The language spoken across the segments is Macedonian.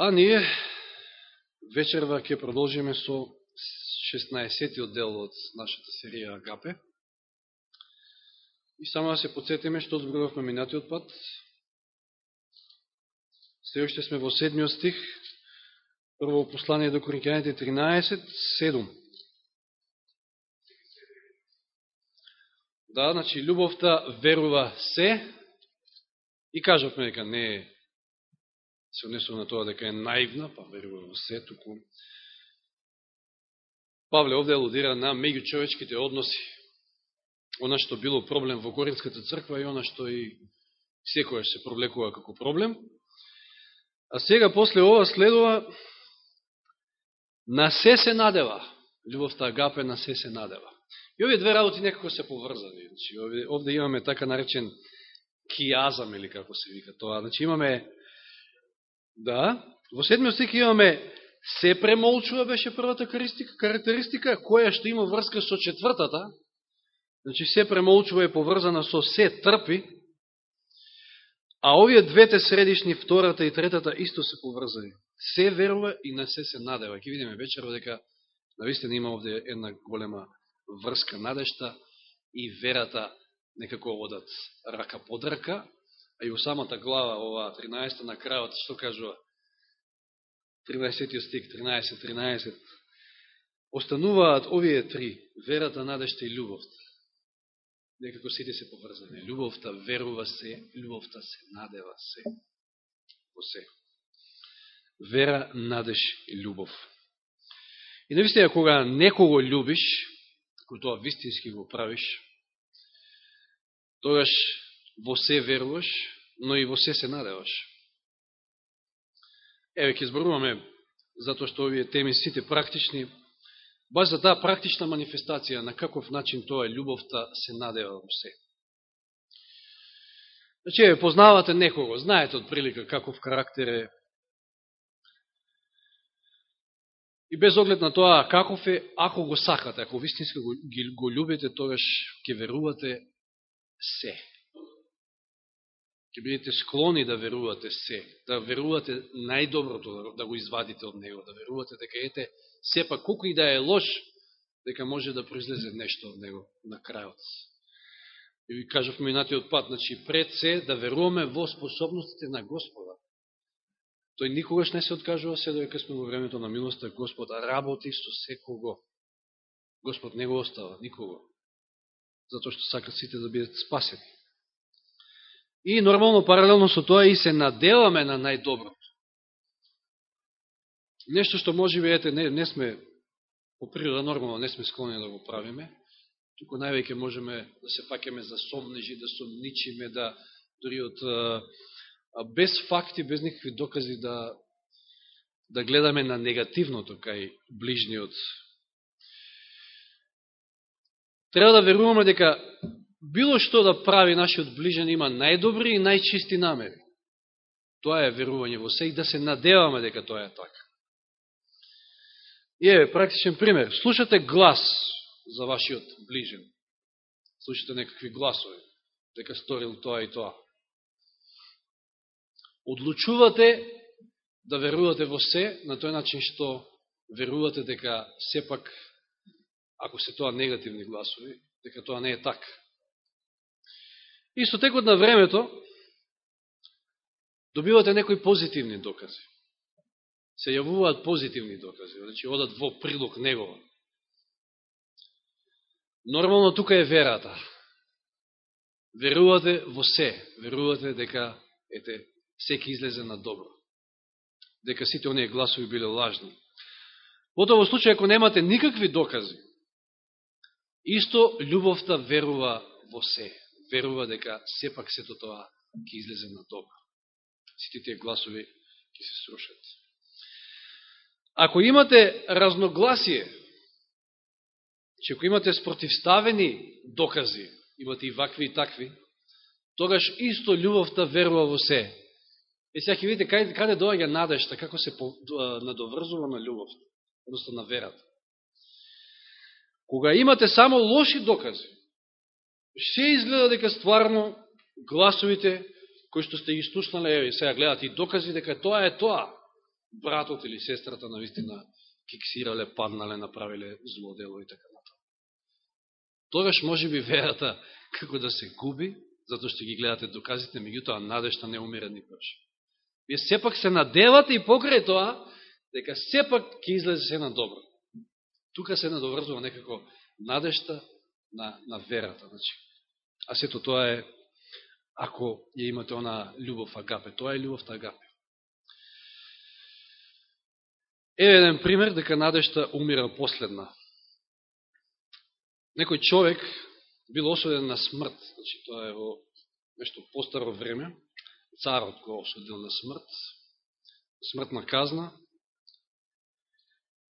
А ние вечерва ќе продолжиме со 16 дел од нашата серија Агапе. И само да се подсетиме што зборувавме минатиот пат. Се уште сме во седмиот стих, прво послание до Коринќаните 13, 7. Да, значи, љубовта верува се, и кажавме дека не е се однесува на тоа дека е наивна, па верува во се, туку Павле овде алудира на меѓучовечките односи. Она што било проблем во Коринската црква и она што и секојаш се провлекува како проблем. А сега, после ова, следува на се се надева. Любовта Агапе на се се надева. И овие две работи некако се поврзани. Значи, овде, овде имаме така наречен кијазам, или како се вика тоа. Значи, имаме Да, во седмиот стих имаме се премолчува беше првата карактеристика, која што има врска со четвртата, значи се премолчува е поврзана со се трпи, а овие двете средишни, втората и третата, исто се поврзани. Се верува и на се се надева. Ке видиме вечерва дека навистина има овде една голема врска надешта и верата некако одат рака под рака, а и у самата глава, ова 13 на крајот, што кажува? 13 стик, 13, 13. Остануваат овие три, верата, надежта и љубовта. Некако сите се поврзани. Љубовта верува се, љубовта се надева се. Во се. Вера, надеж и љубов. И навистина, кога некого љубиш, кој тоа вистински го правиш, тогаш во се веруваш, но и во се се надеваш. Еве, ќе зборуваме, затоа што овие теми сите практични, баш за таа практична манифестација на каков начин тоа е љубовта се надева во се. Значи, еве, познавате некого, знаете од прилика каков карактер е, И без оглед на тоа каков е, ако го сакате, ако вистински го, го љубите, тогаш ќе верувате се ќе бидете склони да верувате се, да верувате најдоброто, да го извадите од него, да верувате дека ете, сепак колку и да е лош, дека може да произлезе нешто од него на крајот. И ви кажав минатиот пат, значи пред се да веруваме во способностите на Господа. Тој никогаш не се откажува се додека сме во времето на милоста Господа работи со секого. Господ не го остава никого. Затоа што сака сите да бидат спасени. И нормално, паралелно со тоа и се наделаме на најдоброто. Нешто што може би, ете, не, не сме, по природа нормално, не сме склони да го правиме, туку највеќе можеме да се пакеме за сомнежи, да сомничиме, да дори од без факти, без никакви докази да да гледаме на негативното кај ближниот. Треба да веруваме дека било што да прави нашиот ближен има најдобри и најчисти намери. Тоа е верување во се и да се надеваме дека тоа е така. И еве, практичен пример. Слушате глас за вашиот ближен. Слушате некакви гласови, дека сторил тоа и тоа. Одлучувате да верувате во се на тој начин што верувате дека сепак, ако се тоа негативни гласови, дека тоа не е така. И со текот на времето, добивате некои позитивни докази. Се јавуваат позитивни докази, значи одат во прилог негова. Нормално тука е верата. Верувате во се, верувате дека ете секи излезе на добро. Дека сите оние гласови биле лажни. Потоа во случај ако немате никакви докази, исто љубовта верува во се верува дека сепак сето тоа ќе излезе на добро. Сите тие гласови ќе се срушат. Ако имате разногласие, че ако имате спротивставени докази, имате и вакви и такви, тогаш исто љубовта верува во се. И сега ќе видите каде, каде доаѓа надежта, како се надоврзува на љубовта, одnosno на верата. Кога имате само лоши докази, се изгледа дека стварно гласовите кои што сте ги слушнале, еве сега гледате и докази дека тоа е тоа. братот или сестрата навистина киксирале, паднале, направиле зло дело и така натаму. Тогаш може би верата како да се губи, затоа што ги гледате доказите, меѓутоа надежта не умира ни прш. Вие сепак се надевате и покрај тоа, дека сепак ќе излезе се на добро. Тука се надоврзува некако надежта на, на верата. Значи. А сето тоа е, ако ја имате она љубов агапе, тоа е љубовта агапе. Еве еден пример дека надежта умира последна. Некој човек бил осуден на смрт, значи тоа е во нешто постаро време, царот го осудил на смрт, смртна казна,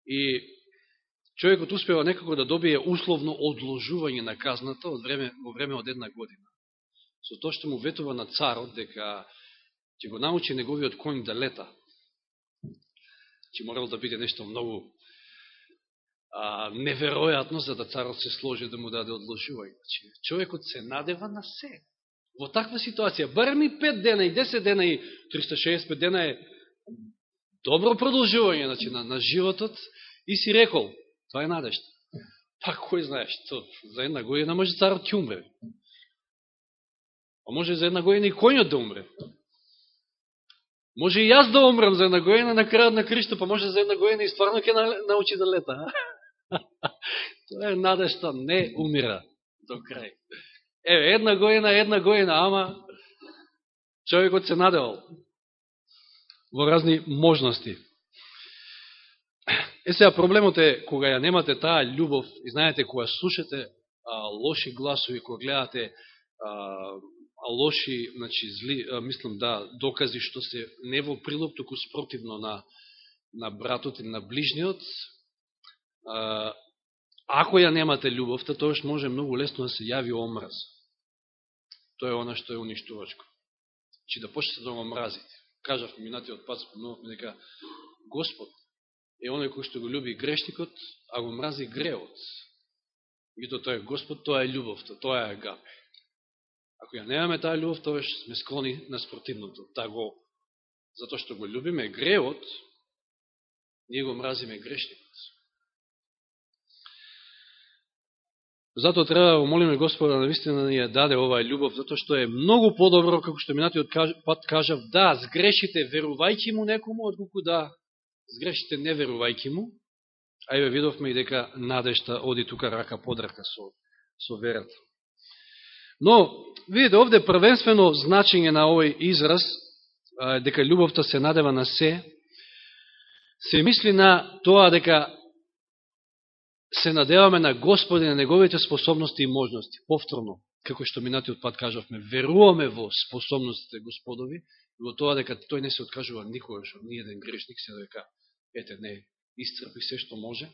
и човекот успева некако да добие условно одложување на казната од време, во време од една година. Со тоа што му ветува на царот дека ќе го научи неговиот конј да лета, Че морал да биде нешто многу а, неверојатно за да царот се сложи да му даде одложување. Значи, човекот се надева на се. Во таква ситуација, барем и 5 дена, и 10 дена, и 365 дена е добро продолжување значи, на, на животот и си рекол, тоа е надежда. Па кој знаеш, што за една година може царот ќе умре. А може за една година и коњот да умре. Може и јас да умрам за една година на крајот на кришто па може за една година и стварно ќе научи да лета. Тоа е надежда, не умира до крај. Еве, една година, една година, ама човекот се надевал во разни можности. Е сега проблемот е кога ја немате таа љубов и знаете кога слушате а, лоши гласови, кога гледате а, а лоши, значи, зли, а, мислам, да, докази што се не во прилоп, току спротивно на, на братот и на ближниот, а, ако ја немате љубовта, тоаш може многу лесно да се јави омраз. Тоа е она што е уништувачко. Чи да почнете да го мразите. Кажав минатиот пат, спомнувавме дека Господ е оној кој што го люби грешникот, а го мрази греот. Мегуто тоа е Господ, тоа е љубовта, тоа е агапе. Ако ја немаме таа љубов, тоа сме склони на спротивното. Та го, затоа што го любиме греот, ние го мразиме грешникот. Затоа треба да го молиме Господа на вистина да ни ја даде оваа љубов, затоа што е многу подобро, како што минатиот пат кажав, да, сгрешите верувајќи му некому, отколку да сгрешите не верувајки му, а еве видовме и дека надежта оди тука рака под рака со, со верата. Но, видите, овде првенствено значење на овој израз, дека љубовта се надева на се, се мисли на тоа дека се надеваме на Господи, на Неговите способности и можности. Повторно, како што минатиот пат кажавме, веруваме во способностите Господови, во тоа дека Тој не се откажува никогаш од ниједен грешник, се дека, ете, не исцрпи се што може,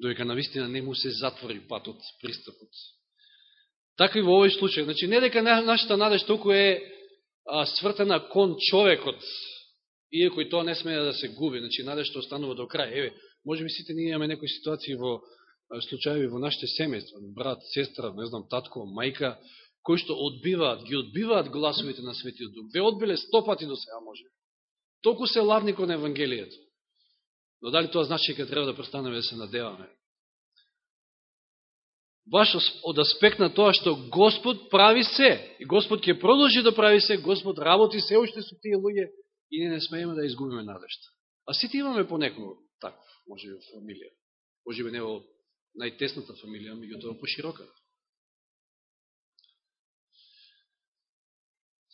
доека навистина не му се затвори патот, пристапот Така и во овој случај. Значи, не дека нашата надеж толку е а, свртена кон човекот, иако и тоа не смее да се губи, значи надежта останува до крај. Еве, може би сите ние имаме некои ситуации во случаеви во нашите семејства, брат, сестра, не знам, татко, мајка, кои што одбиваат, ги одбиваат гласовите на Светиот Дух. Ве одбиле сто пати до сега, може. Толку се ладни кон Евангелието. Но дали тоа значи дека треба да престанеме да се надеваме? баш од аспект на тоа што Господ прави се, и Господ ќе продолжи да прави се, Господ работи се уште со тие луѓе, и не, не смееме да изгубиме надежта. А сите имаме по некој таков, може би фамилија. Може би не во најтесната фамилија, меѓутоа поширока.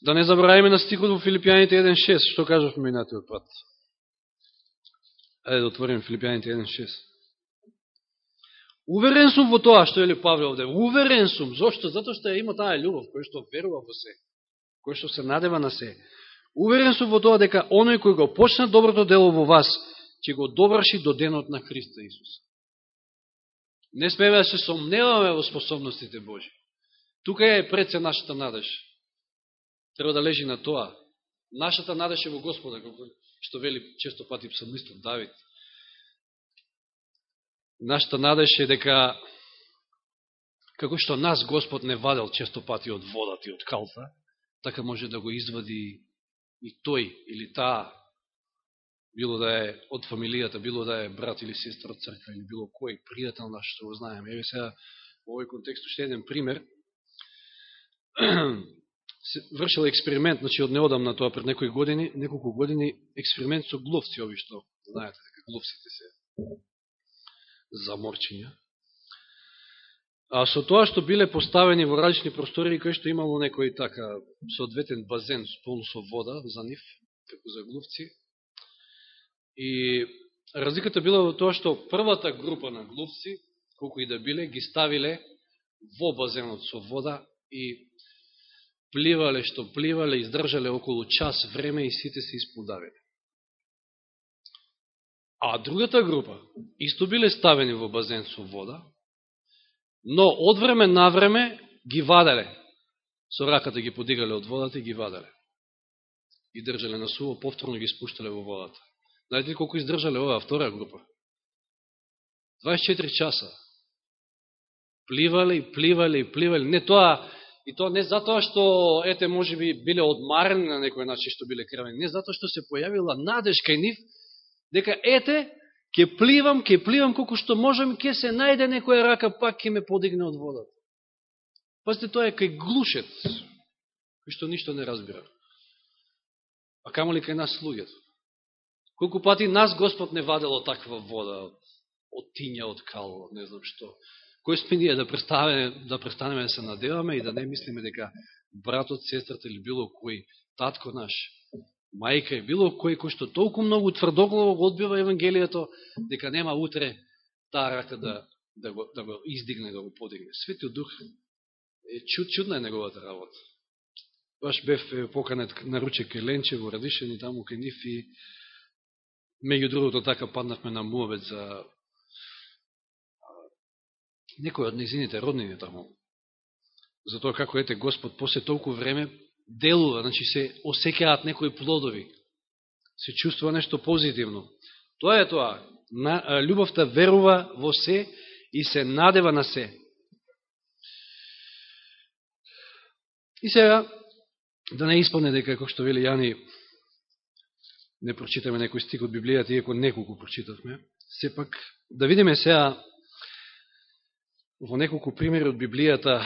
Да не забравиме на стихот во Филипијаните 1.6, што кажавме минатиот пат. Ајде да отворим Филипијаните 1.6. Уверен сум во тоа што е ли Павле овде. Уверен сум. Зошто? Зато што има таа љубов, кој што верува во се, кој што се надева на се. Уверен сум во тоа дека оној кој го почна доброто дело во вас, ќе го доврши до денот на Христа Исуса. Не смеме да се сомневаме во способностите Божи. Тука е пред се нашата надеж. Треба да лежи на тоа. Нашата надеж е во Господа, како што вели често пати псалмистот Давид. Нашата надеж е дека како што нас Господ не вадел често пати од водата и од калта, така може да го извади и тој или таа било да е од фамилијата, било да е брат или сестра од црква, или било кој пријател наш, што го знаеме. Еве сега, во овој контекст, уште еден пример. Вршил експеримент, значи од неодамна тоа, пред некои години, неколку години, експеримент со гловци, ови што, знаете, дека гловците се заморчиња. А со тоа што биле поставени во различни простори, кои што имало некој така соодветен базен полн со вода за нив, како за глувци. И разликата била во тоа што првата група на глувци, колку и да биле, ги ставиле во базенот со вода и пливале што пливале, издржале околу час време и сите се исподавиле. А другата група исто биле ставени во базен со вода, но од време на време ги ваделе. Со раката ги подигале од водата и ги ваделе. И држале на суво, повторно ги спуштале во водата. Знаете ли колку издржале оваа втора група? 24 часа. Пливале и пливале и пливале. Не тоа, и тоа не затоа што, ете, може би биле одмарени на некој начин што биле крвени. Не затоа што се појавила надеж кај нив, дека ете, ќе пливам, ќе пливам колку што можам, ќе се најде некоја рака, пак ќе ме подигне од водата. Пазите, тоа е кај глушет, кој што ништо не разбира. А камо ли кај нас луѓето? Колку пати нас Господ не вадело таква вода од, од тиња, од кал, не знам што. Кој сме ние да престанеме, да престанеме да се надеваме и да не мислиме дека братот, сестрата или било кој татко наш мајка е било кој кој што толку многу тврдоглаво го одбива Евангелието, дека нема утре таа рака да, да, го, да го издигне, да го подигне. Светиот Дух е чуд, чудна е неговата работа. Баш бев поканет на руче кај Ленче во и таму кај нив и меѓу другото така паднахме на муавет за некој од незините роднини таму. Затоа како ете Господ после толку време делува, значи се осекаат некои плодови, се чувствува нешто позитивно. Тоа е тоа. На, љубовта верува во се и се надева на се. И сега, да не испадне дека, како што вели Јани, не прочитаме некој стик од Библијата, иако неколку прочитавме, сепак да видиме сега во неколку примери од Библијата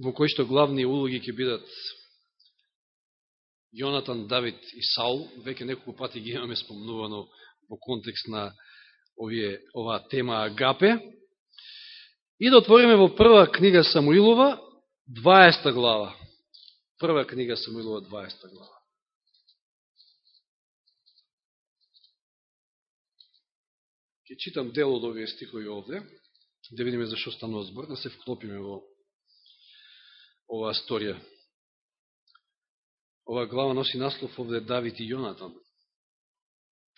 во кои што главни улоги ќе бидат Јонатан, Давид и Саул, веќе неколку пати ги имаме спомнувано во контекст на овие, оваа тема Агапе. И да отвориме во прва книга Самуилова, 20 глава. Прва книга Самуилова, 20 глава. Ке читам дел од овие стихови овде, да видиме зашо станува збор, да се вклопиме во оваа сторија. Ова глава носи наслов овде Давид и Јонатан.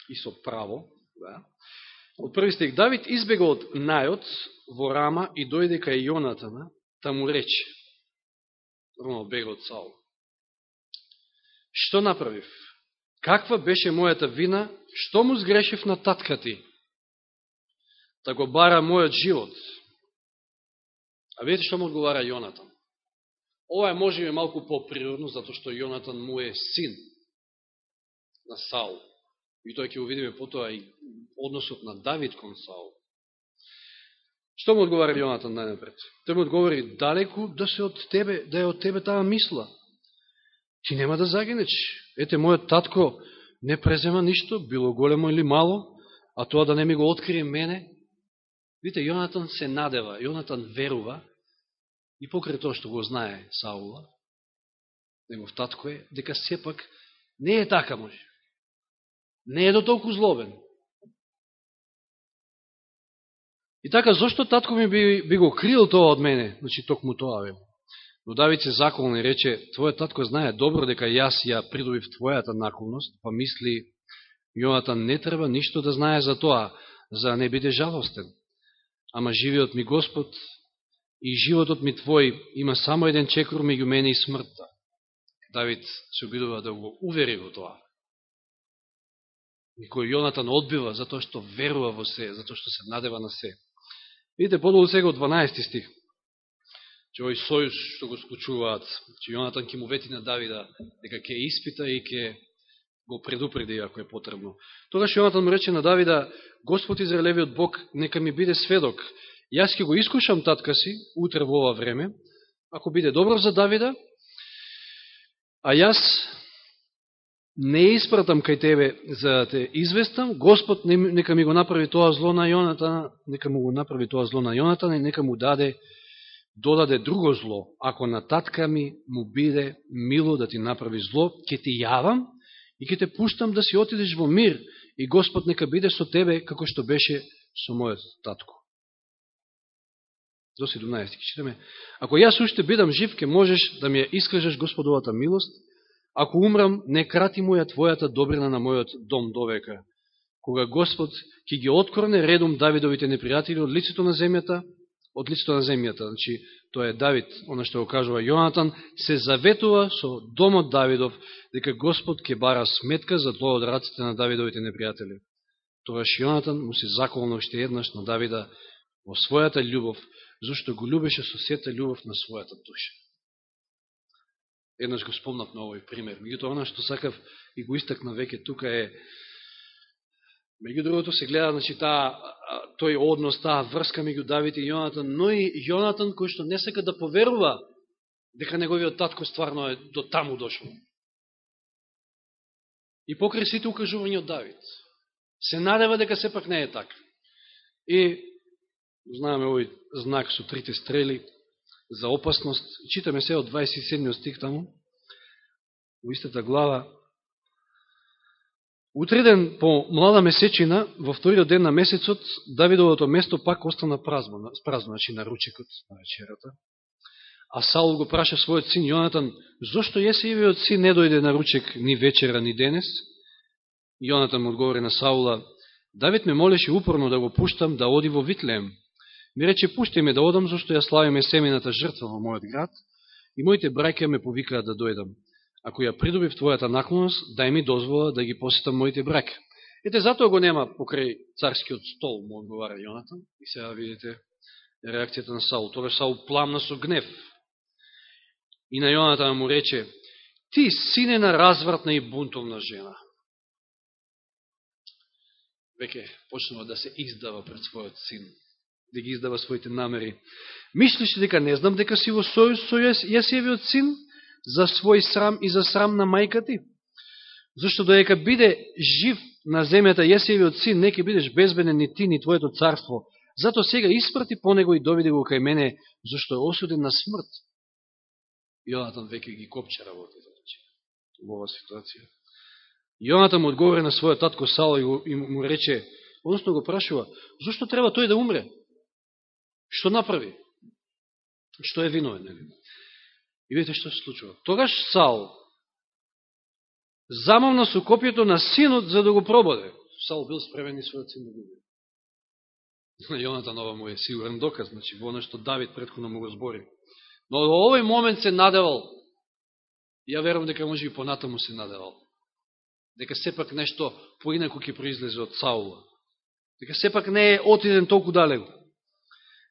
И со право, да. Од први стих, Давид избега од најот во Рама и дојде кај Јонатана, та му рече, Рома бега од Саул. Што направив? Каква беше мојата вина? Што му сгрешив на татка ти? Да го бара мојот живот. А видите што му одговара Јонатан? Ова е може би малку по-природно, затоа што Јонатан му е син на Саул. И тоа ќе видиме потоа и односот на Давид кон Саул. Што му одговара Јонатан најнапред? Тој му одговори, далеку да се од тебе, да е од тебе таа мисла. Ти нема да загинеш. Ете, мојот татко не презема ништо, било големо или мало, а тоа да не ми го открие мене. Видите, Јонатан се надева, Јонатан верува, и покрај тоа што го знае Саула, негов татко е, дека сепак не е така може. Не е до толку злобен. И така, зашто татко ми би, би го крил тоа од мене? Значи, токму тоа ве. Но Давид се заколна и рече, твојот татко знае добро дека јас ја придобив твојата наколност, па мисли, Јонатан не треба ништо да знае за тоа, за да не биде жалостен. Ама живиот ми Господ и животот ми твој има само еден чекор меѓу мене и смртта. Давид се обидува да го увери во тоа. И кој Јонатан одбива затоа што верува во се, затоа што се надева на се. Видите, подолу сега од 12 стих. Че овој сојуш што го склучуваат, че Јонатан ќе му вети на Давида дека ќе испита и ќе го предупреди ако е потребно. Тогаш Јонатан му рече на Давида, Господ Израелевиот Бог, нека ми биде сведок. Јас ќе го искушам татка си, утре во ова време, ако биде добро за Давида, а јас не испратам кај тебе за да те известам, Господ нека ми го направи тоа зло на Јонатан, нека му го направи тоа зло на Јонатан и нека му даде додаде друго зло, ако на татка ми му биде мило да ти направи зло, ќе ти јавам и ќе те пуштам да си отидеш во мир и Господ нека биде со тебе како што беше со мојот татко. До 17 ќе читаме. Ако јас уште бидам жив, ќе можеш да ми ја искажеш Господовата милост, ако умрам, не крати моја твојата добрина на мојот дом довека. Кога Господ ќе ги откорне редом Давидовите непријатели од лицето на земјата, од лицето на земјата. Значи, тоа е Давид, оно што го кажува Јонатан, се заветува со домот Давидов, дека Господ ќе бара сметка за тоа од раците на Давидовите непријатели. Тогаш Јонатан му се заколна уште еднаш на Давида во својата љубов, зашто го любеше со сета љубов на својата душа. Еднаш го спомнав на овој пример. Меѓутоа, она што сакав и го истакна веќе тука е Меѓу другото се гледа значи, таа, тој однос, таа врска меѓу Давид и Јонатан, но и Јонатан кој што не сека да поверува дека неговиот татко стварно е до таму дошол. И покрај сите укажувања од Давид. Се надева дека сепак не е така. И знаеме овој знак со трите стрели за опасност. Читаме се од 27 стих таму, во истата глава, Утреден по млада месечина, во вториот ден на месецот, Давидовото место пак остана празно, празно значи на ручекот на вечерата. А Саул го праша својот син Јонатан, зошто Јесеевиот син не дојде на ручек ни вечера, ни денес? Јонатан му одговори на Саула, Давид ме молеше упорно да го пуштам да оди во Витлеем. Ми рече, пушти ме да одам, зашто ја славиме семената жртва во мојот град, и моите браќа ме повикаат да дојдам ако ја придобив твојата наклоност, дај ми дозвола да ги посетам моите браке. Ете, затоа го нема покрај царскиот стол, му одговара Јонатан. И сега видите реакцијата на Саул. Тогаш Саул пламна со гнев. И на Јонатан му рече, ти сине на развратна и бунтовна жена. Веќе почнува да се издава пред својот син, да ги издава своите намери. Мислиш дека не знам дека си во сојуз со Јасиевиот син? За свој срам и за срам на мајка ти. Зашто доека биде жив на земјата Јесевиот син, не ке бидеш безбеден ни ти, ни твоето царство. Зато сега испрати по него и доведе го кај мене, зашто е осуден на смрт. Јонатан веќе ги копче работите, значи, во оваа ситуација. Јонатан му одговори на својот татко Сало и му рече, односно го прашува, зашто треба тој да умре? Што направи? Што е виновен, нели? И видите што се случува. Тогаш Саул замовна со копието на синот за да го прободе. Саул бил спремен и својот син да го биде. На Јоната нова му е сигурен доказ, значи во нешто Давид предходно му го збори. Но во овој момент се надевал, ја верувам дека може и понатаму се надевал, дека сепак нешто поинако ќе произлезе од Саула, дека сепак не е отиден толку далеко.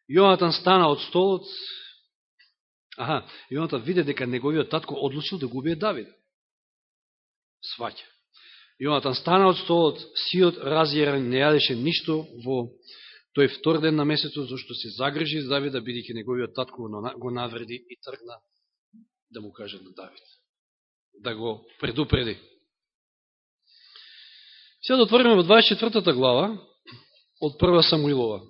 Јонатан стана од столот, Аха, Јонатан виде дека неговиот татко одлучил да губие Давид. Сваќа. Јонатан стана од столот, сиот разјерен, не јадеше ништо во тој втор ден на месецот, зашто се загрижи за Давида, бидејќи неговиот татко го навреди и тргна да му каже на Давид. Да го предупреди. Сега да отвориме во 24 глава од прва Самуилова.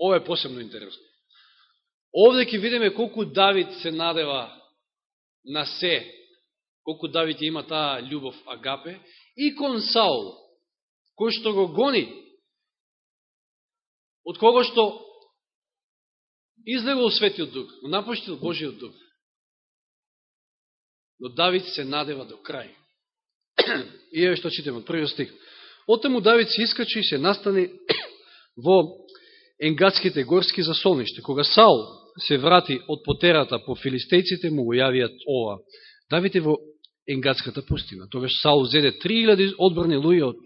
Ова е посебно интересно. Овде ќе видиме колку Давид се надева на се, колку Давид има таа љубов агапе, и кон Саул, кој што го гони, од кого што излегол светиот дух, го напоштил Божиот дух. Но Давид се надева до крај. И еве што читаме од првиот стих. Отаму Давид се искачи и се настани во енгадските горски засолниште. Кога Саул се врати од потерата по филистејците, му го јавиат ова. Давите во енгадската пустина. Тогаш Саул зеде 3000 одбрани луѓе од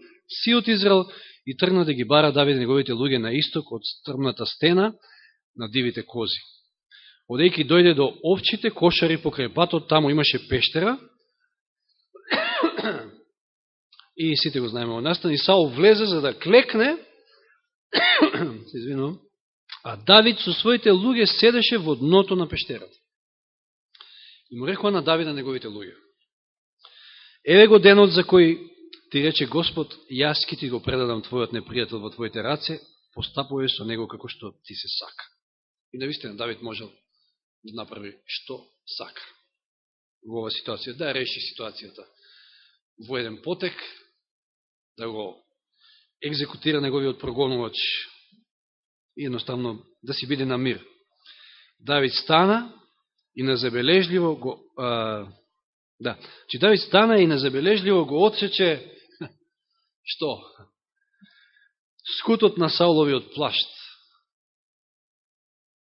сиот Израел и тргна да ги бара Давид неговите луѓе на исток од стрмната стена на дивите кози. Одејќи дојде до овчите кошари покрај патот, таму имаше пештера, и сите го знаеме во настан, и Саул влезе за да клекне, се извинувам, а Давид со своите луѓе седеше во дното на пештерата. И му рекува на Давида неговите луѓе. Еве го денот за кој ти рече Господ, јас ки ти го предадам твојот непријател во твоите раце, Постапувај со него како што ти се сака. И наистина Давид можел да направи што сака во оваа ситуација, да реши ситуацијата во еден потек, да го екзекутира неговиот прогонувач и едноставно да си биде на мир. Давид стана и незабележливо го... А, да, че Давид стана и незабележливо го отсече што? Скутот на Сауловиот плашт.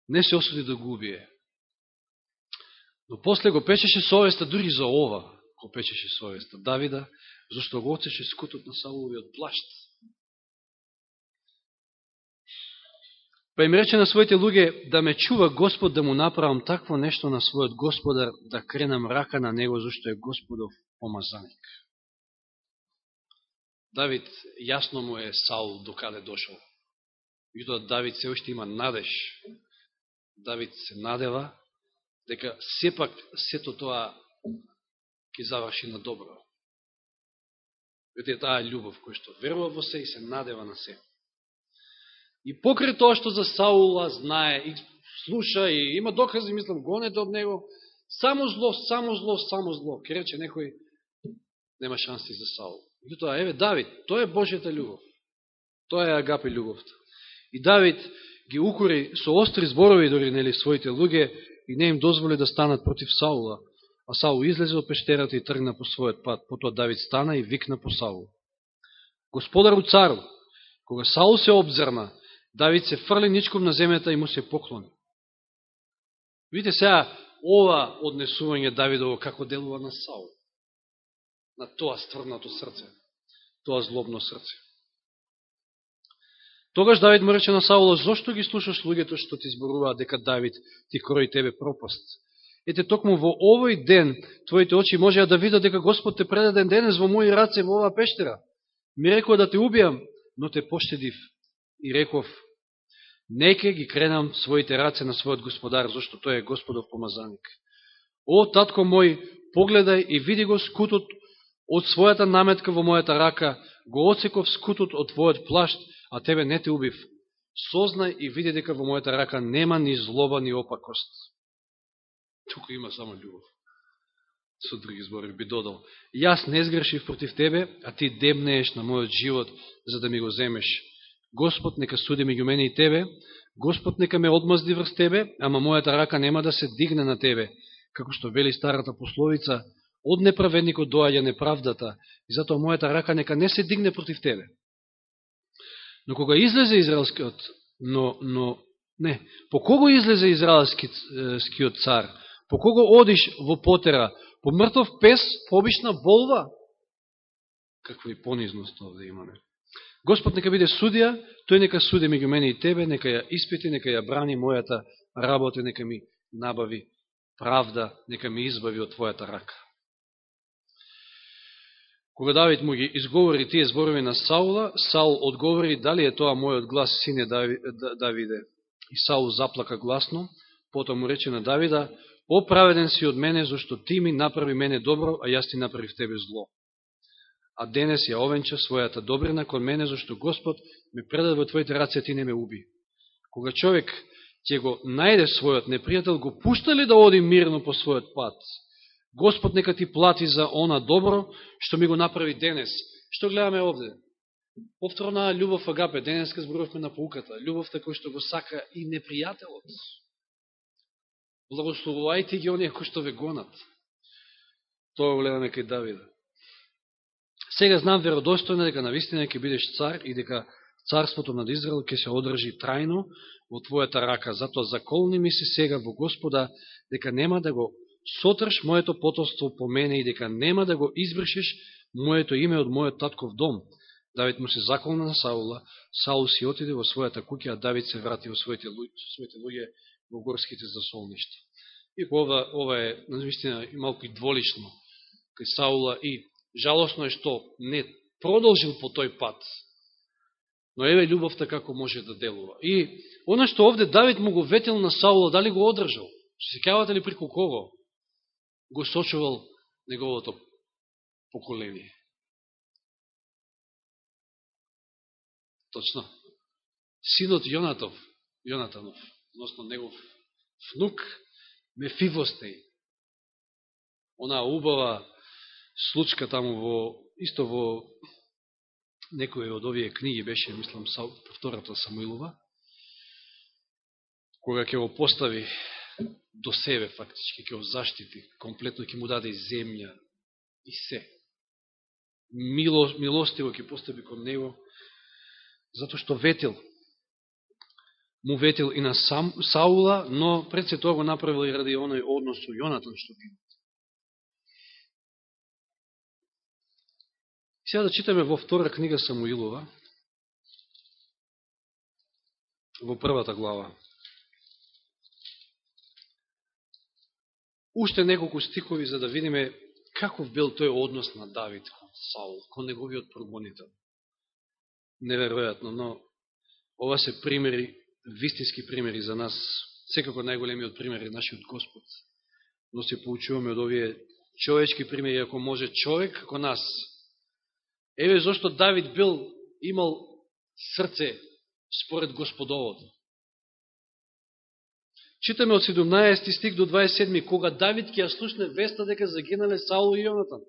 Не се осуди да го убие. Но после го печеше совеста дури за ова, го печеше совеста Давида, зашто го отсече скутот на Сауловиот плашт. Па им рече на своите луѓе да ме чува Господ да му направам такво нешто на својот Господар, да кренам рака на него, зашто е Господов помазаник. Давид, јасно му е Саул докаде дошол. Меѓутоа Давид се уште има надеж. Давид се надева дека сепак сето тоа ќе заврши на добро. Ете таа љубов која што верува во се и се надева на се. И покри тоа што за Саула знае, и слуша, и има докази, мислам, гонете од него, само зло, само зло, само зло. Ке рече некој, нема шанси за Саул. И тоа, еве, Давид, тоа е Божјата љубов. Тоа е агапи љубовта. И Давид ги укори со остри зборови дори нели своите луѓе и не им дозволи да станат против Саула. А Саул излезе од пештерата и тргна по својот пат. Потоа Давид стана и викна по Саул. Господару цару, кога Саул се обзрма, Давид се фрли ничком на земјата и му се поклони. Видите сега ова однесување Давидово како делува на Саул. На тоа стврнато срце, тоа злобно срце. Тогаш Давид му рече на Саула, зошто ги слушаш луѓето што ти зборуваат дека Давид ти крои тебе пропаст? Ете, токму во овој ден твоите очи можеа да видат дека Господ те предаден денес во моји раце во оваа пештера. Ми рекува да те убијам, но те поштедив и реков, Неке ги кренам своите раце на својот господар, зашто тој е господов помазаник. О, татко мој, погледај и види го скутот од својата наметка во мојата рака, го оцеков скутот од твојот плашт, а тебе не те убив. Сознај и види дека во мојата рака нема ни злоба, ни опакост. Тука има само љубов. Со други збори би додал. Јас не сгрешив против тебе, а ти демнееш на мојот живот, за да ми го земеш Господ нека суди меѓу мене и тебе, Господ нека ме одмазди врз тебе, ама мојата рака нема да се дигне на тебе, како што вели старата пословица, од неправедникот доаѓа неправдата, и затоа мојата рака нека не се дигне против тебе. Но кога излезе израелскиот, но, но, не, по кого излезе израелскиот цар? По кого одиш во потера? По мртов пес, по обична болва? Каква и понизност овде имаме. Господ нека биде судија, тој нека суди меѓу мене и тебе, нека ја испити, нека ја брани мојата работа, нека ми набави правда, нека ми избави од твојата рака. Кога Давид му ги изговори тие зборови на Саула, Саул одговори дали е тоа мојот глас, сине Давиде. И Саул заплака гласно, потоа му рече на Давида, оправеден си од мене, зашто ти ми направи мене добро, а јас ти направив тебе зло а денес ја овенча својата добрина кон мене, зашто Господ ме предаде во Твоите раце, ти не ме уби. Кога човек ќе го најде својот непријател, го пушта ли да оди мирно по својот пат? Господ нека ти плати за она добро, што ми го направи денес. Што гледаме овде? Повторна љубов агапе, денеска зборувавме на пауката, љубовта кој што го сака и непријателот. Благословувајте ги оние кои што ве гонат. Тоа го гледаме кај Давида. Сега знам веродостојно дека на вистина ќе бидеш цар и дека царството над Израел ќе се одржи трајно во твојата рака. Затоа заколни ми се сега во Господа дека нема да го сотрш моето потоство по мене и дека нема да го избршеш моето име од мојот татков дом. Давид му се заколна на Саула, Саул си отиде во својата куќа, а Давид се врати во своите, своите луѓе во горските засолништа. И ова, ова е, наистина, малко и дволично кај Саула и жалосно е што не продолжил по тој пат, но еве љубовта како може да делува. И она што овде Давид му го ветил на Саула, дали го одржал? Се кавате ли преку кого? Го сочувал неговото поколение. Точно. Синот Јонатов, Јонатанов, односно негов внук Мефивостеј. Она убава случка таму во, исто во некој од овие книги беше, мислам, втората Самуилова, кога ќе го постави до себе, фактички, ќе го заштити, комплетно ќе му даде и земја и се. Мило, милостиво ќе постави кон него, затоа што ветил, му ветил и на сам, Саула, но пред се тоа го направил и ради оној однос со Јонатан што ги Сега да читаме во втора книга Самуилова, во првата глава. Уште неколку стихови за да видиме каков бил тој однос на Давид кон Саул, кон неговиот прогонител. Неверојатно, но ова се примери, вистински примери за нас, секако најголемиот пример е нашиот Господ. Но се поучуваме од овие човечки примери, ако може човек како нас, Еве зашто Давид бил имал срце според Господовото. Читаме од 17 стих до 27, кога Давид ќе ја слушне веста дека загинале Саул и Јонатан.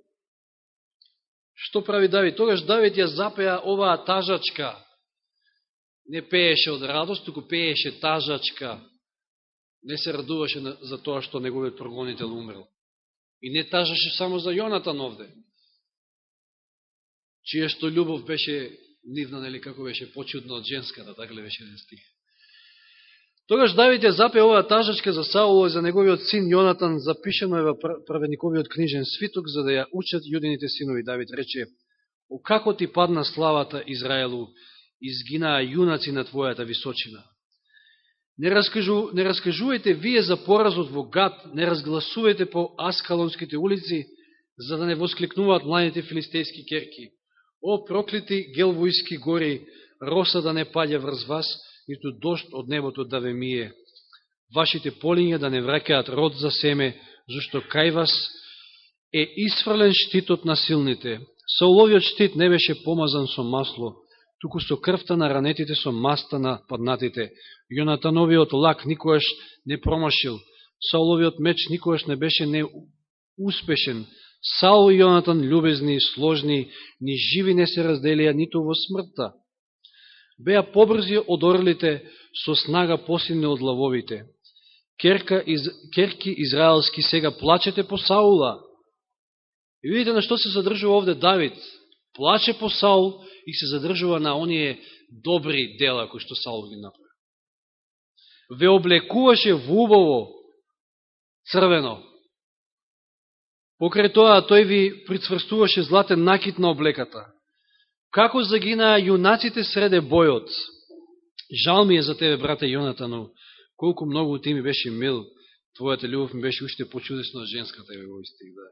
Што прави Давид? Тогаш Давид ја запеа оваа тажачка. Не пееше од радост, туку пееше тажачка. Не се радуваше за тоа што неговиот прогонител умрел. И не тажаше само за Јонатан овде чија што љубов беше нивна, нели, како беше почудно од женската, така ли беше еден стих. Тогаш Давид ја запе оваа тажачка за Сауло и за неговиот син Јонатан, запишено е во праведниковиот книжен свиток, за да ја учат јудините синови. Давид рече, о како ти падна славата Израелу, изгинаа јунаци на твојата височина. Не, раскажу, не раскажувајте вие за поразот во Гад, не разгласувајте по Аскалонските улици, за да не воскликнуваат младите филистејски керки. О, проклети гелвојски гори, роса да не паѓа врз вас, ниту дошт од небото да ве мие. Вашите полиња да не вракеат род за семе, зашто кај вас е исфрлен штитот на силните. Сауловиот штит не беше помазан со масло, туку со крвта на ранетите со маста на паднатите. Јонатановиот лак никојаш не промашил, Сауловиот меч никојаш не беше не успешен, Саул и Јонатан, любезни и сложни, ни живи не се разделија ниту во смртта. Беа побрзи од орлите, со снага посилни од лавовите. Керка, из, керки израелски сега плачете по Саула. И видите на што се задржува овде Давид. Плаче по Саул и се задржува на оние добри дела кои што Саул ги направи. Ве облекуваше во убаво црвено, Покрај тоа, тој ви прицврстуваше златен накит на облеката. Како загинаа јунаците среде бојот? Жал ми е за тебе, брате Јонатану, колку многу ти ми беше мил, твојата љубов ми беше уште почудесна женската ја во стих, да.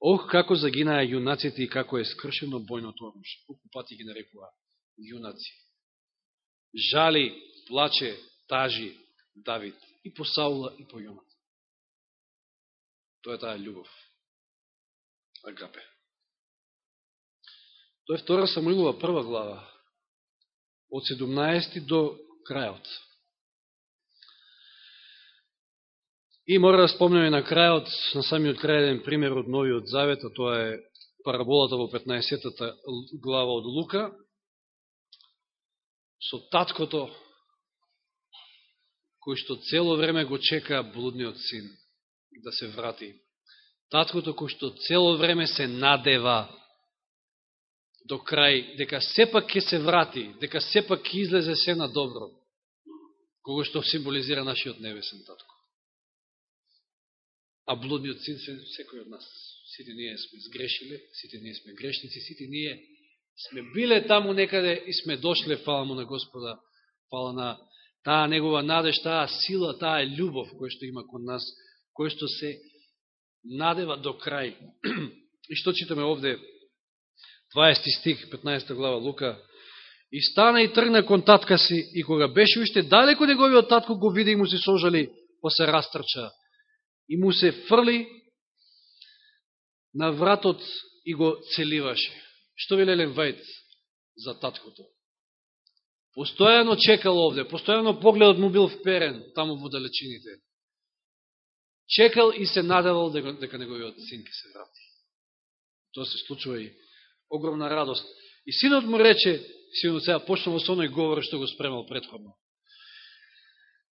Ох, како загинаа јунаците и како е скршено бојното оружје. Колку пати ги нарекува јунаци. Жали, плаче, тажи Давид и по Саула и по Јонат. Тоа е таа љубов. Агапе. Тоа е втора Самуилова прва глава, од 17 до крајот. И мора да спомнеме на крајот, на самиот крај еден пример од Новиот Завет, а тоа е параболата во 15-та глава од Лука, со таткото, кој што цело време го чека блудниот син да се врати таткото кој што цело време се надева до крај, дека сепак ќе се врати, дека сепак ќе излезе се на добро, кога што символизира нашиот небесен татко. А блудниот син се секој од нас. Сите ние сме сгрешили, сите ние сме грешници, сите ние сме биле таму некаде и сме дошле, фала му на Господа, фала на таа негова надеж, таа сила, таа љубов која што има кон нас, која што се надева до крај. И што читаме овде, 20 стих, 15 глава Лука, И стана и тргна кон татка си, и кога беше уште далеко неговиот татко го види и му се сожали, па се растрча. И му се фрли на вратот и го целиваше. Што ви Лелен Вајд за таткото? Постојано чекал овде, постојано погледот му бил вперен таму во далечините. Чекал и се надавал дека, дека неговиот син ке се врати. Тоа се случува и огромна радост. И синот му рече, синот сега почнува со оној говор што го спремал предходно.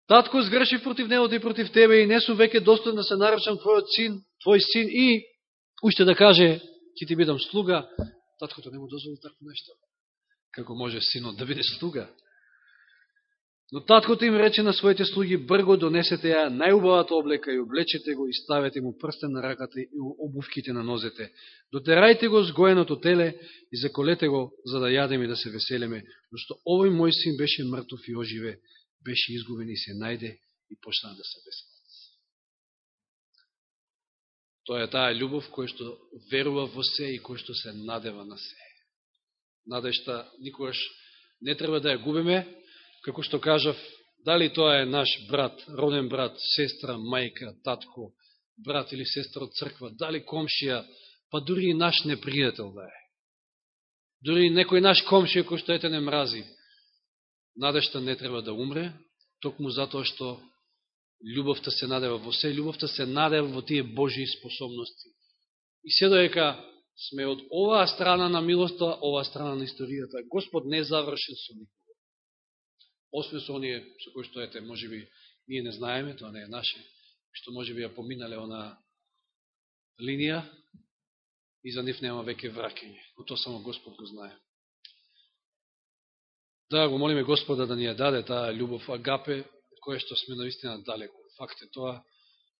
Татко, сгрешив против него и против тебе и не сум веќе достоен да се наречам твојот син, твој син и уште да каже, ќе ти бидам слуга, таткото не му дозволи такво нешто. Како може синот да биде слуга? Но таткото им рече на своите слуги, брго донесете ја најубавата облека и облечете го и ставете му прстен на раката и обувките на нозете. Дотерајте го сгоеното теле и заколете го, за да јадеме и да се веселеме, но што овој мој син беше мртов и оживе, беше изгубен и се најде и почна да се веселат. Тоа е таа љубов која што верува во се и која што се надева на се. Надешта никогаш не треба да ја губиме, како што кажав, дали тоа е наш брат, роден брат, сестра, мајка, татко, брат или сестра од црква, дали комшија, па дури и наш непријател да е. Дури некој наш комшија кој што ете не мрази, надешта не треба да умре, токму затоа што љубовта се надева во се, љубовта се надева во тие Божии способности. И се доека сме од оваа страна на милоста, оваа страна на историјата, Господ не завршен со никој освен со оние со кои што ете, може би, ние не знаеме, тоа не е наше, што може би ја поминале она линија и за нив нема веќе вракење. Но тоа само Господ го знае. Да, го молиме Господа да ни ја даде таа љубов агапе, која што сме наистина далеко. Факт е тоа,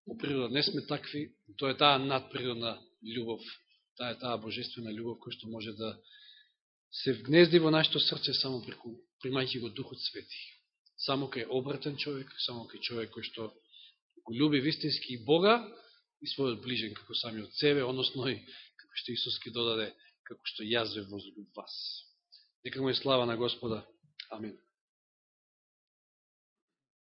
по природа не сме такви, тоа е таа надприродна љубов, таа е таа божествена љубов која што може да се вгнезди во нашето срце само преку примајќи го Духот Свети. Само кај обратен човек, само кај човек кој што го люби вистински и Бога и својот ближен како самиот себе, односно и како што Исус ке додаде, како што јас ве возлюбив вас. Нека му е слава на Господа. Амин.